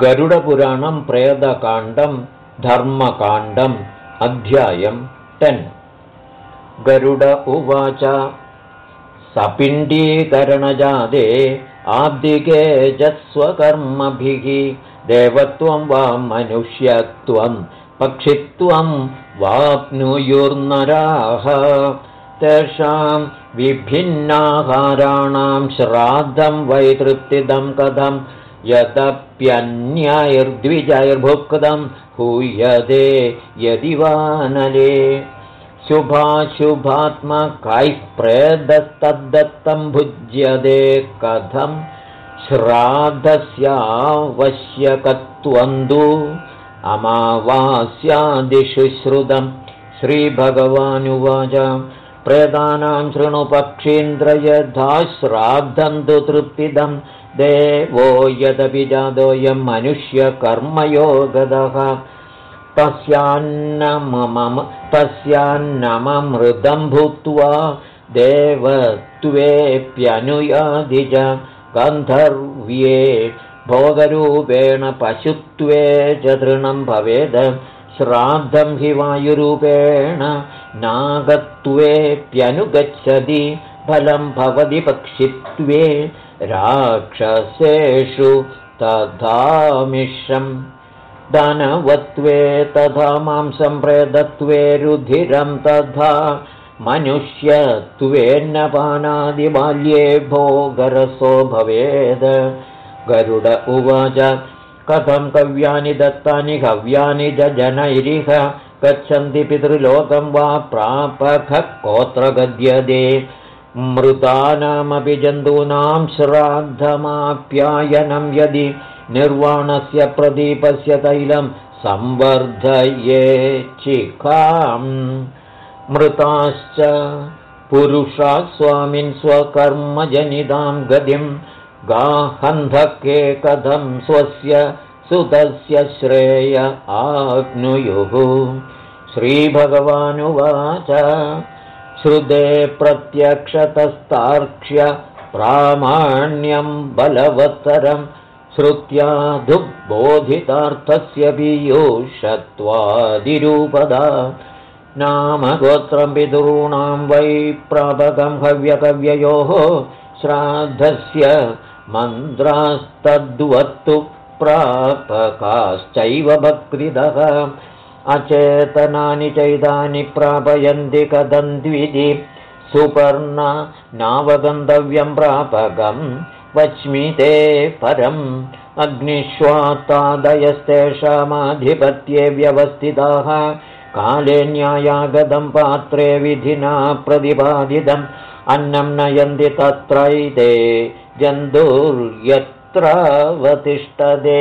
गरुडपुराणं प्रेदकाण्डं धर्मकाण्डम् अध्यायं टेन्। गरुड उवाच सपिण्डीकरणजादे आब्दिके जस्वकर्मभिः देवत्वं वा मनुष्यत्वं पक्षित्वं वाप्नुयुर्नराः। तेषां विभिन्नाहाराणां श्राद्धं वैतृप्तिदं कथं यदप्यन्यैर्द्विजैर्भुक्तं हूयते यदि वानले शुभाशुभात्मकैः प्रेदस्तद्दत्तं भुज्यते कथं? श्राद्धस्यावश्यकत्वन्तु अमावास्यादिषु श्रुतं। श्रीभगवानुवाच। प्रेदानां शृणुपक्षीन्द्र यथा श्राद्धं तु तृप्तिदं देवो यदपि जातोऽयं मनुष्यकर्मयोगदः। तस्यान्नममृतं भूत्वा देवत्वेऽप्यनुयादि च गन्धर्व्ये भोगरूपेण पशुत्वे च तृणं भवेद। श्राद्धं हि वायुरूपेण नागत्वेऽप्यनुगच्छति। फलं भवति पक्षित्वे राक्षसेषु तथामिषम् धनवत्वे तथा मांसं प्रेदत्वे रुधिरं तथा मनुष्यत्वेन्नपानादिबाल्ये भोगरसो भवेद्। गरुड उवाच कथं कव्यानि दत्तानि हव्यानि जनैरिह? गच्छन्ति पितृलोकं वा प्रापः कोत्र गद्यते मृतानामपि जन्तूनां श्राद्धमाप्यायनं यदि निर्वाणस्य प्रदीपस्य तैलं संवर्धये चिकाम्। मृताश्च पुरुषा स्वामिन् स्वकर्मजनितां गतिं गाहन्धके कथं स्वस्य सुतस्य श्रेय आप्नुयुः। श्रीभगवानुवाच श्रुते प्रत्यक्षतस्तार्क्ष्य प्रामाण्यं बलवत्तरम् श्रुत्या दुग्बोधितार्थस्य पीयूषत्वादिरूपदा नाम गोत्रं पितॄणां वै प्रापकं हव्यकव्ययोः श्राद्धस्य मन्त्रास्तद्वत्तु प्रापकाश्चैव भक्तिदः अचेतनानि चैतानि प्रापयन्ति कदन्त्विति सुपर्ण नावगन्तव्यं प्रापकम् वच्मि ते परम् अग्निष्वात्तादयस्तेषामाधिपत्ये व्यवस्थिताः काले न्यायागतं पात्रे विधिना प्रतिपादितम् अन्नं नयन्ति तत्रैते जन्तुर्यत्रावतिष्ठते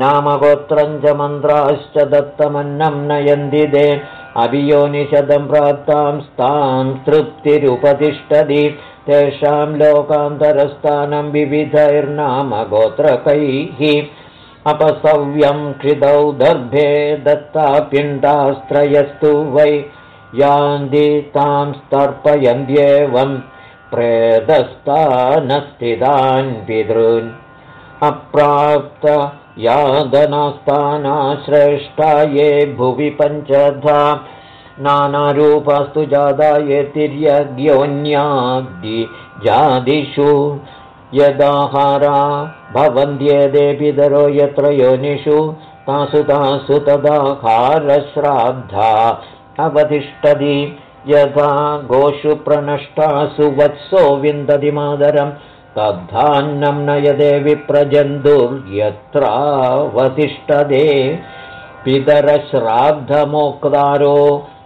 नामगोत्रं च मन्त्राश्च दत्तमन्नं नयन्ति ते। अभियोनिषदं प्राप्तां स्तां तृप्तिरुपतिष्ठति। तेषां लोकान्तरस्थानं विविधैर्नाम गोत्रकैः अपसव्यं क्षितौ दर्भे दत्ता पिण्डास्त्रयस्तु वै। यान्ति तां स्तर्पयन्त्येवं प्रेतस्तानस्थितान् पितॄन्। अप्राप्त यादनास्तानाश्रेष्ठा ये भुवि पञ्चधा नानारूपास्तु जादा ये तिर्यज्ञोन्यादिजादिषु यदाहारा भवन्त्येदे पितरो यत्र योनिषु तासु तासु तदाहारश्राद्धा अवतिष्ठति। यथा गोषु प्रनष्टासु वत्सो विन्दति मादरम् तद्धान्नं नयदे विप्रजन्तुर्यत्रावतिष्ठदे पितरश्राद्धमोक्तारो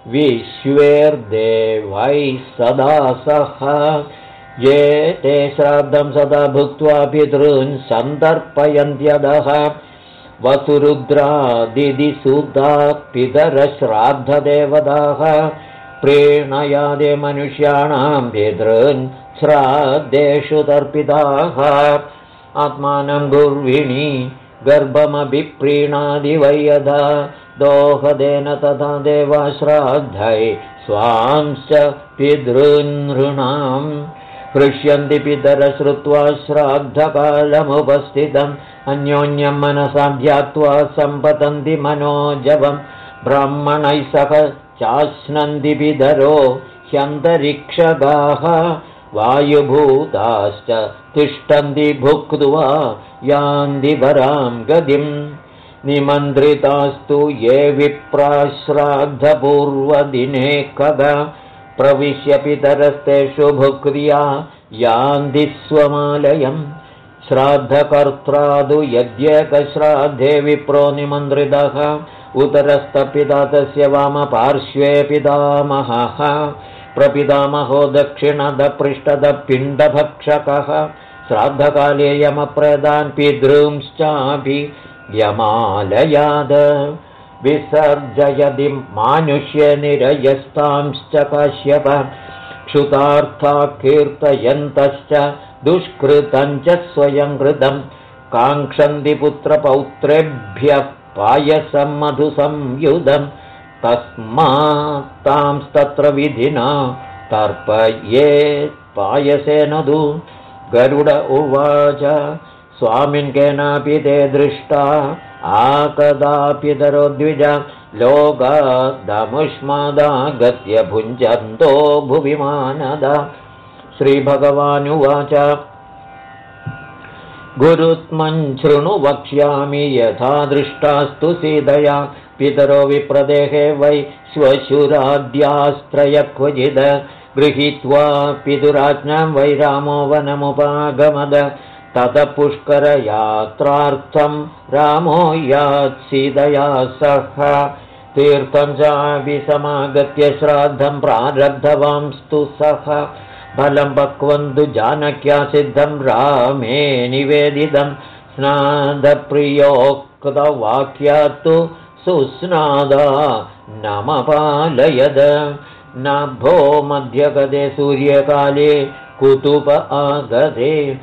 विश्वेर्देवैः सदा सह। ये ते श्राद्धं सदा भुक्त्वा पितॄन् सन्दर्पयन्त्यदः। वसुरुद्रादिदिसुधा पितरश्राद्धदेवताः प्रेणयादे मनुष्याणां पितॄन् श्राद्धेषु तर्पिताः आत्मानं गुर्विणी गर्भमभिप्रीणादि वै यथा दोहदेन तथा देवाश्राद्धै स्वांश्च पितॄनृणां हृष्यन्ति पितर श्रुत्वा श्राद्धकालमुपस्थितम् अन्योन्यं मनसा ध्यात्वा सम्पतन्ति मनोजवम्। ब्राह्मणैः सह चाश्नन्ति पितरो ह्यन्तरिक्षगाः वायुभूताश्च तिष्ठन्ति भुक्त्वा यान्ति वरां गतिम् निमन्त्रितास्तु ये विप्राश्राद्धपूर्वदिने कदा प्रविश्य पितरस्तेषु भुक्रिया यान्ति स्वमालयम् श्राद्धकर्त्रादु यद्येकश्राद्धे विप्रो निमन्त्रितः उतरस्तपिता तस्य वामपार्श्वे पितामहः प्रपितामहो दक्षिणदपृष्ठदपिण्डभक्षकः श्राद्धकाले यमप्रदान् पितृंश्चापि यमालयाद। विसर्जयदि मानुष्यनिरयस्तांश्च काश्यप। क्षुतार्था कीर्तयन्तश्च दुष्कृतञ्च स्वयं कृतम् काङ्क्षन्ति पुत्रपौत्रेभ्यः पायसं मधुसंयुधम् तस्मात्तांस्तत्र विधिना तर्पयेत् पायसेन दु। गरुड उवाच स्वामिन् केनापि ते दृष्टा आकदापि तरो द्विज लोकदमुष्मादागत्य भुञ्जन्तो भुविमानद श्रीभगवानुवाच गुरुत्मन् शृणु वक्ष्यामि यथा दृष्टास्तु सीतया पितरो विप्रदेहे वै श्वशुराद्यास्त्रय क्वचिद गृहीत्वा पितुराज्ञां वै रामो वनमुपागमद। ततः पुष्करयात्रार्थं रामो सीतया सह। तीर्थं चाभिसमागत्य श्राद्धं प्रारब्धवांस्तु सः फलं पक्वन्तु जानक्या सिद्धं रामे निवेदितं। स्नादप्रियोक्तवाक्यात्तु सुस्नादा नमपालयद। नभो मध्यगदे सूर्यकाले कुतुप आगदे।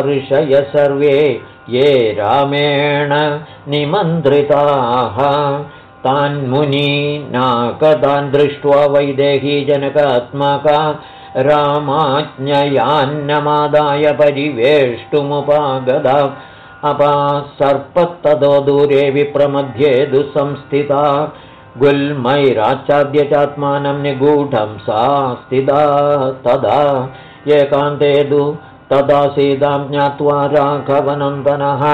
ऋषय सर्वे ये रामेण निमन्त्रिताः। तान्मुनी नाकतान् दृष्ट्वा वैदेही जनकात्मका रामाज्ञयान्नमादाय परिवेष्टुमुपागदा अपा सर्पत्तदो दूरे विप्रमध्ये दुःसंस्थिता। गुल्मैराच्छाद्य चात्मानं निगूढं सा स्थिता तदा। एकान्ते दु तदा सीतां ज्ञात्वा राघवनन्दनः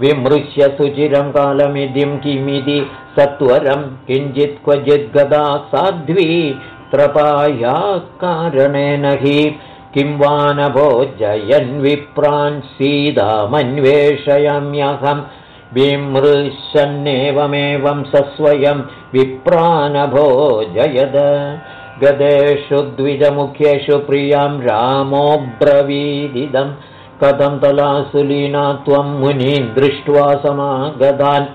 विमृश्य सुचिरं कालमिदिं किमिति सत्वरं किञ्चित् क्वचिद्गदा साध्वी। त्रपाया कारणेन हि किं वा न भोजयन् विप्रान् सीतामन्वेषयाम्यहं विमृशन्नेवमेवं सस्वयं विप्रानभोजयद। गदेषु द्विजमुख्येषु प्रियां रामोऽब्रवीदिदं। कथं तलासुलीना त्वं मुनीन् दृष्ट्वा समागतान्।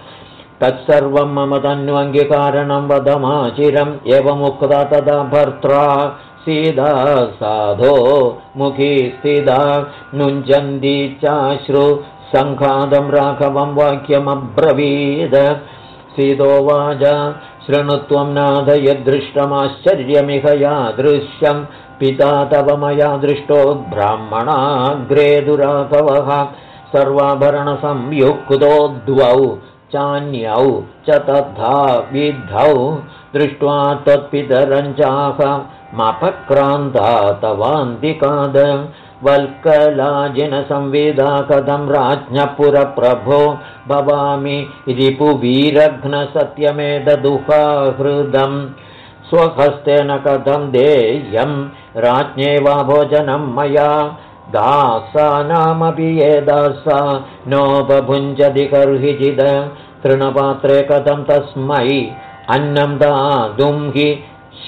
तत्सर्वं मम तन्वङ्गिकारणं वदमाचिरम्। एवमुक्ता तदा भर्त्रा सीधा साधो मुखी स्थिता नुञ्जन्ती चाश्रु सङ्घादं राघवं वाक्यमब्रवीद। सीतोवाच शृणुत्वं नाथ यदृष्टमाश्चर्यमिह यादृश्यं। पिता तव मया दृष्टो ब्राह्मणाग्रे दुराघवः। सर्वाभरणसंयुक्तो द्वौ चान्यौ च तथा विद्धौ। दृष्ट्वा त्वत्पितरञ्चाहमपक्रान्ता तवान्तिकाद वल्कलाजिनसंविदा कथं राज्ञपुरप्रभो भवामि रिपुवीरघ्नसत्यमेतदुहाहृदम् स्वहस्तेन कथं देयं राज्ञे वा भोजनं मया। दासानामपि ये दासा तृणपात्रे कथं तस्मै अन्नं दातुं हि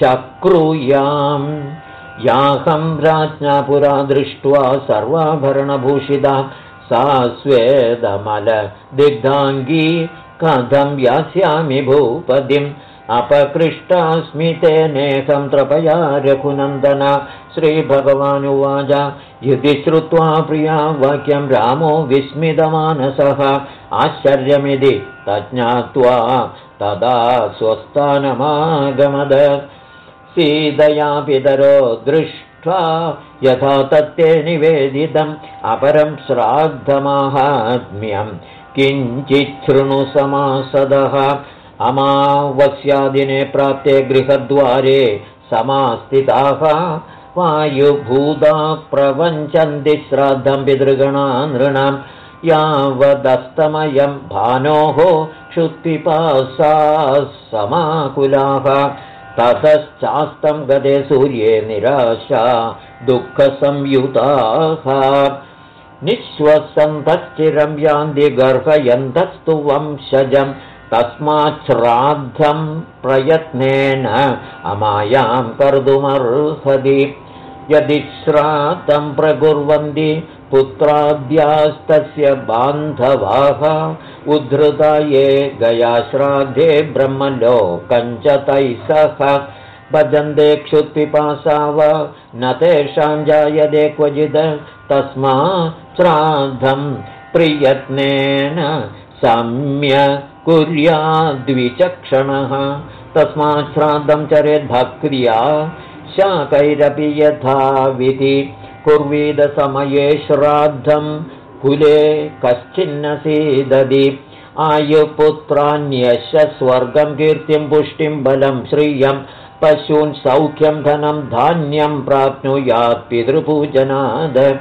शक्रुयाम्। याहं राज्ञा पुरा दृष्ट्वा सर्वाभरणभूषिता। सा स्वेदमलदिग्धाङ्गी कथं यास्यामि भूपदिम् अपकृष्टास्मि तेनेकं त्रपया रघुनन्दन। श्रीभगवानुवाच यदि श्रुत्वा प्रिया वाक्यं रामो विस्मितमानसः। आश्चर्यमिति तज्ज्ञात्वा तदा स्वस्थानमागमद सीतया पितरो दृष्ट्वा यथा तत्ते निवेदितम् अपरं श्राद्धमाहात्म्यं किञ्चिच्छृणुसमासदः अमावस्यादिने प्राप्ते गृहद्वारे समास्थिताः। वायुभूता प्रवञ्चन्ति श्राद्धं पितृगणा नृणां यावदस्तमयं भानोः क्षुत्पिपासाः समाकुलाः ततश्चास्तं गते सूर्ये निराशा दुःखसंयुताः। निःश्वसन्तश्चिरं यान्ति गर्हयन्तस्तु वंशजम् तस्माच्छ्राद्धं प्रयत्नेन अमायां कर्तुमर्हति। यदि श्राद्धं प्रकुर्वन्ति पुत्राद्यास्तस्य बान्धवाः उद्धृता ये गयाश्राद्धे ब्रह्मलोकञ्च तैः सह। भजन्ते क्षुत्पिपासाव न तेषां जायते क्वचित् तस्मा श्राद्धं प्रियत्नेन सम्य कुर्याद्विचक्षणः तस्मात् श्राद्धं चरेद्भक्त्या शाकैरपि यथाविधि कुर्वीदसमये श्राद्धं कुले कश्चिन्न सीदधि आयुपुत्रान्यश स्वर्गं कीर्तिं पुष्टिं बलं श्रियं। पशून् सौख्यं धनं धान्यं प्राप्नुयात् पितृपूजनाद।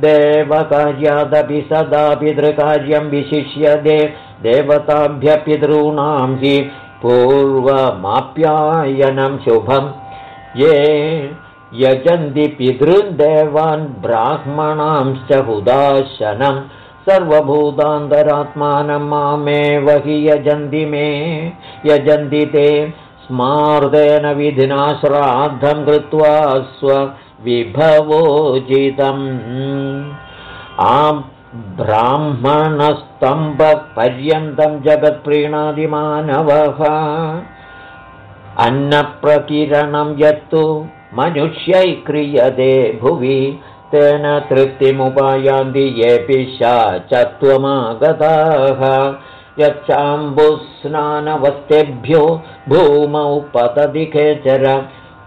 देवकार्यादपि सदा पितृकार्यं विशिष्यते। देवताभ्यपितॄणां हि पूर्वमाप्यायनं शुभम्। ये यजन्ति पितृदेवान् ब्राह्मणांश्च हुदाशनं। सर्वभूतान्तरात्मानं मामेव हि यजन्ति मे। यजन्ति ते स्मार्तेन विधिना श्राद्धं कृत्वा स्वविभवोचितम्। आम् ब्राह्मणस्तम्भपर्यन्तं जगत्प्रीणादिमानवः। अन्नप्रकिरणं यत्तु मनुष्यै क्रियते भुवि तेन तृप्तिमुपायान्ति येऽपि शाचत्वमागताः यच्चाम्बुस्नानवस्तेभ्यो भूमौ पतति केचर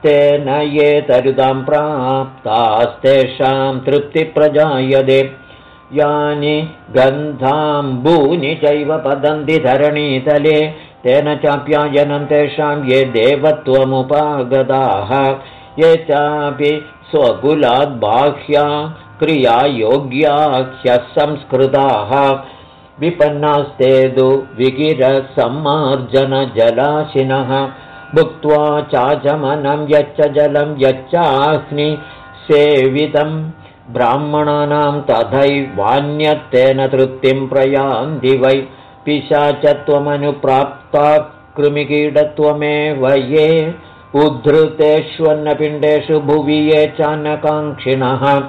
तेन ये तरुदां प्राप्तास्तेषां तृप्तिप्रजायते यानि गन्धाम्बूनि चैव पतन्ति धरणीतले तेन चाप्यायनं तेषां ये देवत्वमुपागताः ये चापि स्वकुलाद्बाह्या क्रियायोग्याख्यसंस्कृताः। विपन्नास्ते तु विगिरसम्मार्जनजलाशिनः भुक्त्वा चाचमनं यच्च जलं यच्चाह्नि सेवितम् ब्राह्मणानां तथैवान्यत्तेन तृप्तिं प्रयान्ति वै। पिशाचत्वमनुप्राप्ता कृमिकीटत्वमेव ये उद्धृतेष्वन्नपिण्डेषु भुवि ये चान्नकाङ्क्षिणः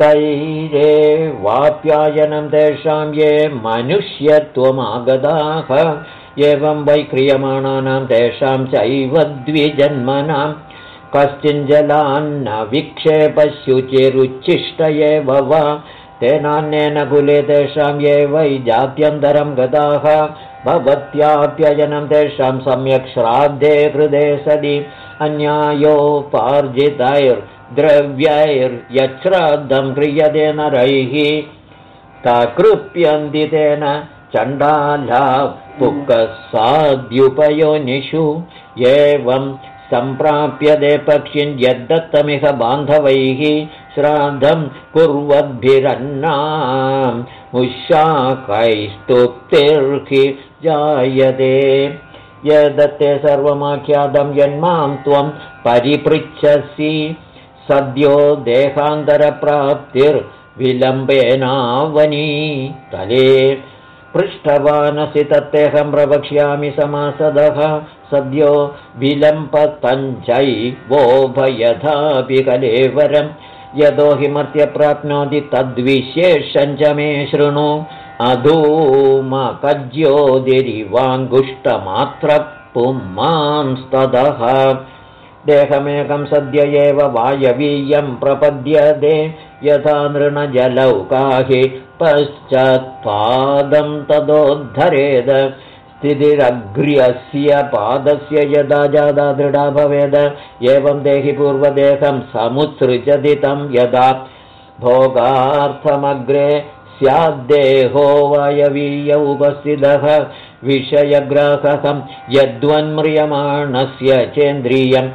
तैरे वाप्यायनं तेषां ये मनुष्यत्वमागताः। एवं वै क्रियमाणानां तेषां चैव द्विजन्मनाम् कश्चिञ्जलान्न विक्षेपशुचिरुच्छिष्ट एव वा। तेनान्येन कुले तेषां ये वै जात्यन्तरं गताः भवत्याप्यजनं तेषां सम्यक् श्राद्धे हृदे सदि अन्यायोपार्जितैर्द्रव्यैर्यच्छ्राद्धं क्रियते नरैः तकृप्यन्ति तेन चण्डाला पुक्कसाद्युपयोनिषु एवं सम्प्राप्यते पक्षिन् यद्दत्तमिह बान्धवैः श्राद्धं कुर्वद्भिरन्नाम् उशाकैस्तुप्तिर्हि जायते। यदत्ते सर्वमाख्यातं यन्मां त्वं परिपृच्छसि। सद्यो देहान्तरप्राप्तिर्विलम्बेनावनी। तले पृष्ठवानसि तत्तेऽहं प्रवक्ष्यामि समासदः। सद्यो विलम्पतञ्चैवोभयथापि कलेवरं। यतो हि मर्त्य प्राप्नोति तद्विशेषं च मे शृणु अधूमकज्योतिरिवाङ्गुष्टमात्र पुंमांस्ततः देहमेकं सद्य एव वायवीयं प्रपद्यते यथा नृणजलौकाहि पश्चात्पादं तदोद्धरेद स्थितिरग्र्यस्य पादस्य यदा जादा दृढा भवेद एवं देहि पूर्वदेहं समुत्सृजति तं यदा भोगार्थमग्रे स्याद्देहो वायवीय उपस्थितः विषयग्राहकं यद्वन्म्रियमाणस्य चेन्द्रियम्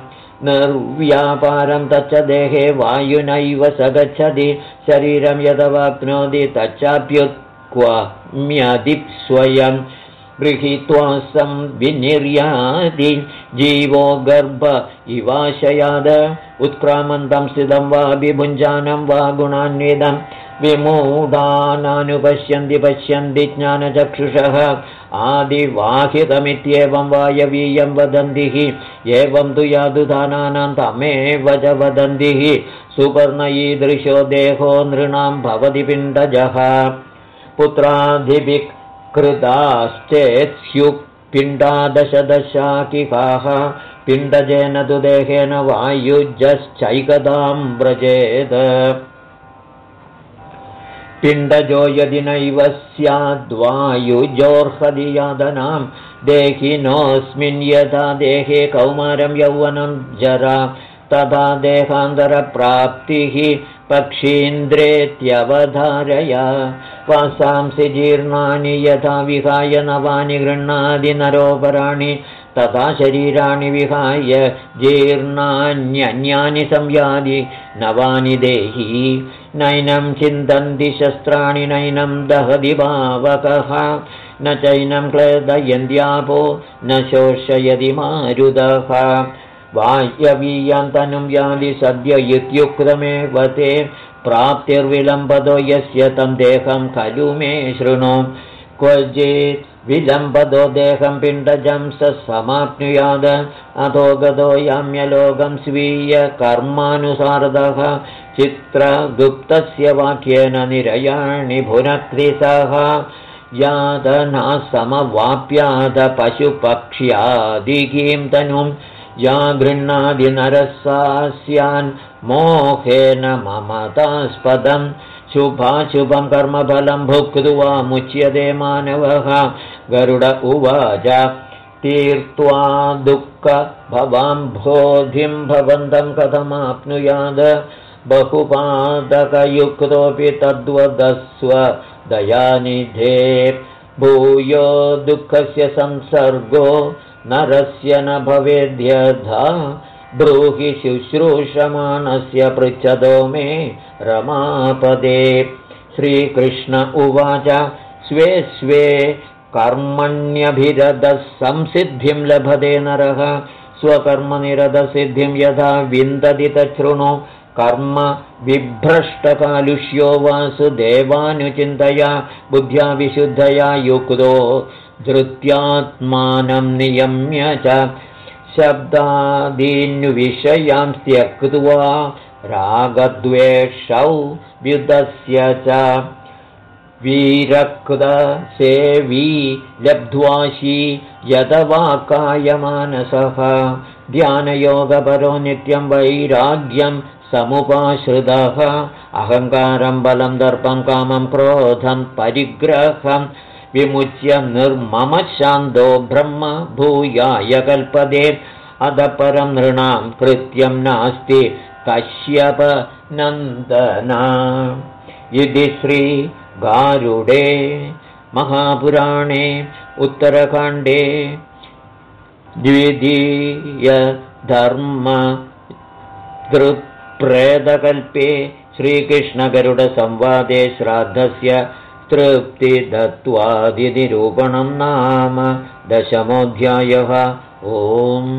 निर्व्यापारं तच्च देहे वायुनैव स गच्छति। शरीरं यदवाप्नोति तच्चाप्युत्क्वाम्यदि स्वयं गृहीत्वा संविनिर्याति जीवो गर्भ इवाशयाद। उत्क्रामन्तं स्थितं वा विभुञ्जानं वा गुणान्विदम् विमूढानानुपश्यन्ति पश्यन्ति ज्ञानचक्षुषः। आदिवाहितमित्येवं वायवीयं वदन्ति एवं तु यादुधानानां तमेव च वदन्ति सुपर्ण ईदृशो देहो नृणां भवति पिण्डजः। पुत्राधिभिः कृताश्चेत्स्युः पिण्डादशदशाकिकाः पिण्डजेन तु देहेन वायुजश्चैकदां व्रजेत् पिण्डजो यदि नैव स्याद्वायुजोर्हदि यादनां देहिनोऽस्मिन् यथा देहे कौमारं यौवनं जरा तथा देहान्तरप्राप्तिः पक्षीन्द्रेत्यवधारय। वासांसि जीर्णानि यथा विहाय नवानि गृह्णादि नरोपराणि तथा शरीराणि विहाय जीर्णान्यन्यानि संयादि नवानि देहि नैनं चिन्तन्ति शस्त्राणि नैनं दहति भावकः। न चैनं क्लेदयन्त्यापो न शोषयति मारुदः। वाह्यवीयान्तनुं यादि सद्य इत्युक्तमेव ते। प्राप्तिर्विलम्बतो यस्य तं देहं खलु मे शृणु। क्वचित् विलम्बदो देहं पिण्डजं स समाप्नुयाद। अधो गतो याम्यलोकं स्वीयकर्मानुसारदः चित्रगुप्तस्य वाक्येन निरयाणि भुनक्तिसः यादना समवाप्याद पशुपक्ष्यादिकीं या गृह्णादिनरसा स्यान् मोहेन ममतास्पदम् शुभाशुभं कर्मफलं भुक्त्वा मुच्यते मानवः। गरुड उवाच तीर्त्वा दुःखभवाम्भोधिं भवन्तं कथमाप्नुयाद बहुपादकयुक्तोऽपि तद्वदस्व दयानिधे भूयो दुःखस्य संसर्गो नरस्य न भवेद्यथा ब्रूहि शुश्रूषमाणस्य पृच्छतो मे रमापदे। श्रीकृष्ण उवाच स्वे स्वे कर्मण्यभिरधः संसिद्धिं लभते नरः स्वकर्मनिरधसिद्धिं यथा विन्दति तच्छृणु कर्म बिभ्रष्टकालुष्यो वासुदेवानुचिन्तया बुद्ध्या विशुद्धया युक्तो धृत्यात्मानं नियम्य च शब्दादीन्विषयां त्यक्त्वा रागद्वेषौ व्युदस्य च। वीरकृतसेवी लब्ध्वाशी यदवाकायमानसः। ध्यानयोगपरो नित्यं वैराग्यं समुपाश्रितः। अहङ्कारं बलं दर्पं कामं क्रोधं परिग्रहम् विमुच्य निर्ममशान्तो ब्रह्म भूयाय कल्पदे। अध परं नृणां कृत्यं नास्ति कश्यपनन्दना इति श्रीगारुडे महापुराणे उत्तरकाण्डे द्वितीयधर्मदृप्रेदकल्पे श्रीकृष्णगरुडसंवादे श्राद्धस्य तृप्तिदत्त्वादिनिरूपणं नाम दशमोऽध्यायः। ओम्